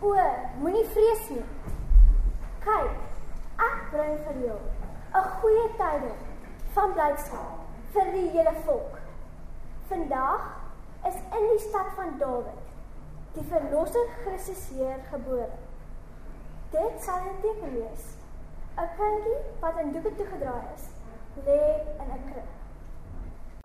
O, moenie vrees nie. Kyk, ek bring vir jou 'n goeie tyding van blydskap vir die hele volk. Vandag is in die stad van Dawid die verlosser Christus Heer gebore. Dit sal 'n teken wees. 'n Kindjie wat in doeke toegedraai is, lê in 'n